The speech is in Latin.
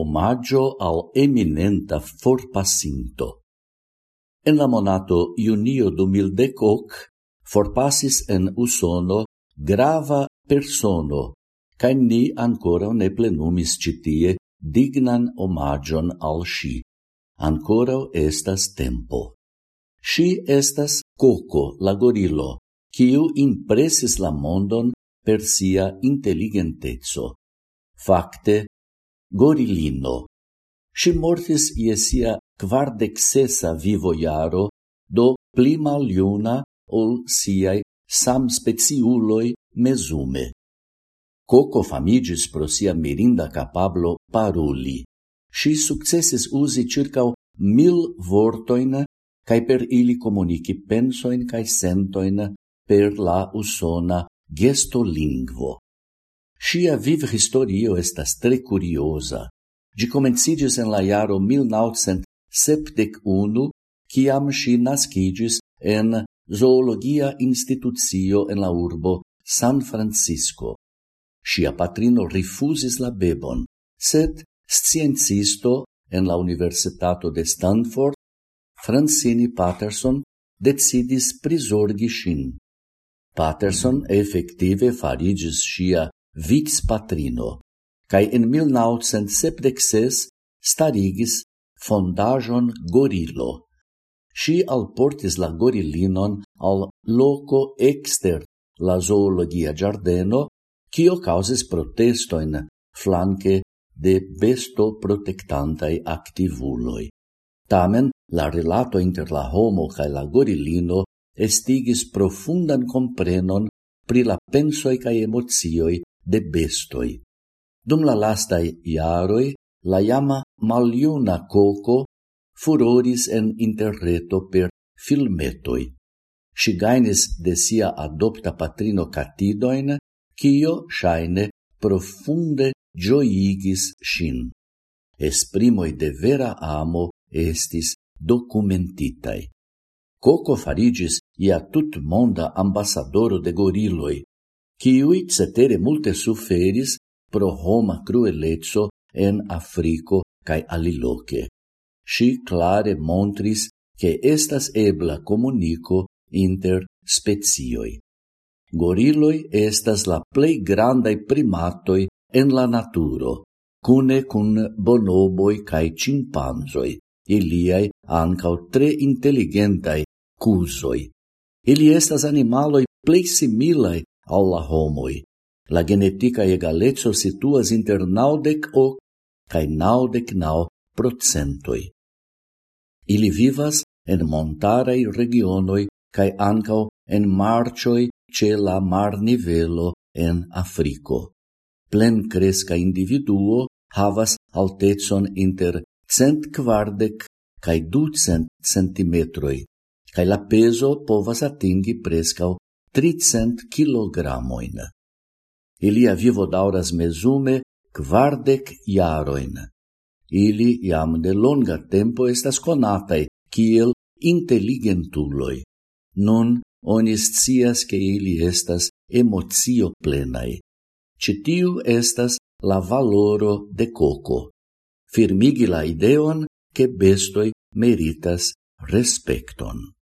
omaggio al eminenta forpassinto. En la monato junio 2010 forpassis en Usono grava persono, cae ni ancora ne plenumis citie dignan omagion al si. Ancora estas tempo. Si estas Coco la gorilo, quiu impresis la mondon per sia intelligentezzo. Fakte, gorilino. Si mortis iesia sia quardec vivo iaro, do pli maliuna ol siai sam speciuloi mesume. Coco famigis pro sia mirinda capablo paruli. Si successis usi circau mil vortoin cae per ili comunici pensoin cae sentoin per la usona gesto lingvo. Sia viv historio estas tre curiosa. Gi comencidis en la iaro 1971, ciam si nascidis en zoologia institucio en la urbo San Francisco. Sia patrino rifusis la bebon, sed sciencisto en la Universitato de Stanford, Francini Patterson, decidis prisorgi sin. Patterson effective farigis sia vix patrino, cae in 1976 starigis fondajon Gorilo. Si alportis la gorilinon al loco exter la zoologia giardeno, cio causis protestoin flanque de besto protectantai activuloi. Tamen, la relato inter la homo cae la gorilino estigis profundan comprenon pri la pensoi cae emozioi de bestoi. Dum la lastai iaroi, la iama maliuna koko furoris en interreto per filmetoi. Si gainis de sia adopta patrino catidoin, cio, shaine, profunde gioigis ŝin. Esprimoi de vera amo estis documentitai. Coco farigis ia tut monda ambasadoro de goriloi, quiui cetere multe suferis pro homa cruelezzo en Africo cae aliloque. Si clare montris che estas ebla comunico inter spezioi. Goriloi estas la plei grandai primatoi en la naturo, cune cun bonoboi cae cimpanzoi, iliai ancau tre intelligentai cusoi. Ili estas animaloi plei similai al la homoi. La genetica egaleco situas inter naudec o cae naudec nau procentoi. Ili vivas en montarei regionoi cae ancao en marcioi ce la mar nivelo en Africo. Plen cresca individuo havas altezon inter cent quardec cae ducent centimetroi, cae la peso povas atingi prescau tricent kilogramoin. Ilia vivo dauras mesume quardec iaroin. Ili iam de longa tempo estas conatai kiel intelligentuloi. Nun onis cias che ili estas emozio plenai. Citiu estas la valoro de coco. Firmigi la ideon che bestoi meritas respecton.